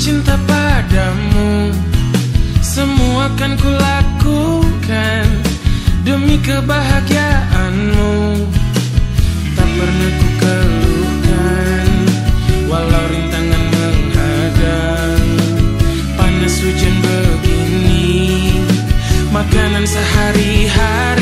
cinta padamu. Semua akan kulakukan Demi kebahagiaanmu. Tak pernah ku keluhkan Walau rintangan menghadang. Panas hujan begini Makanan sehari-hari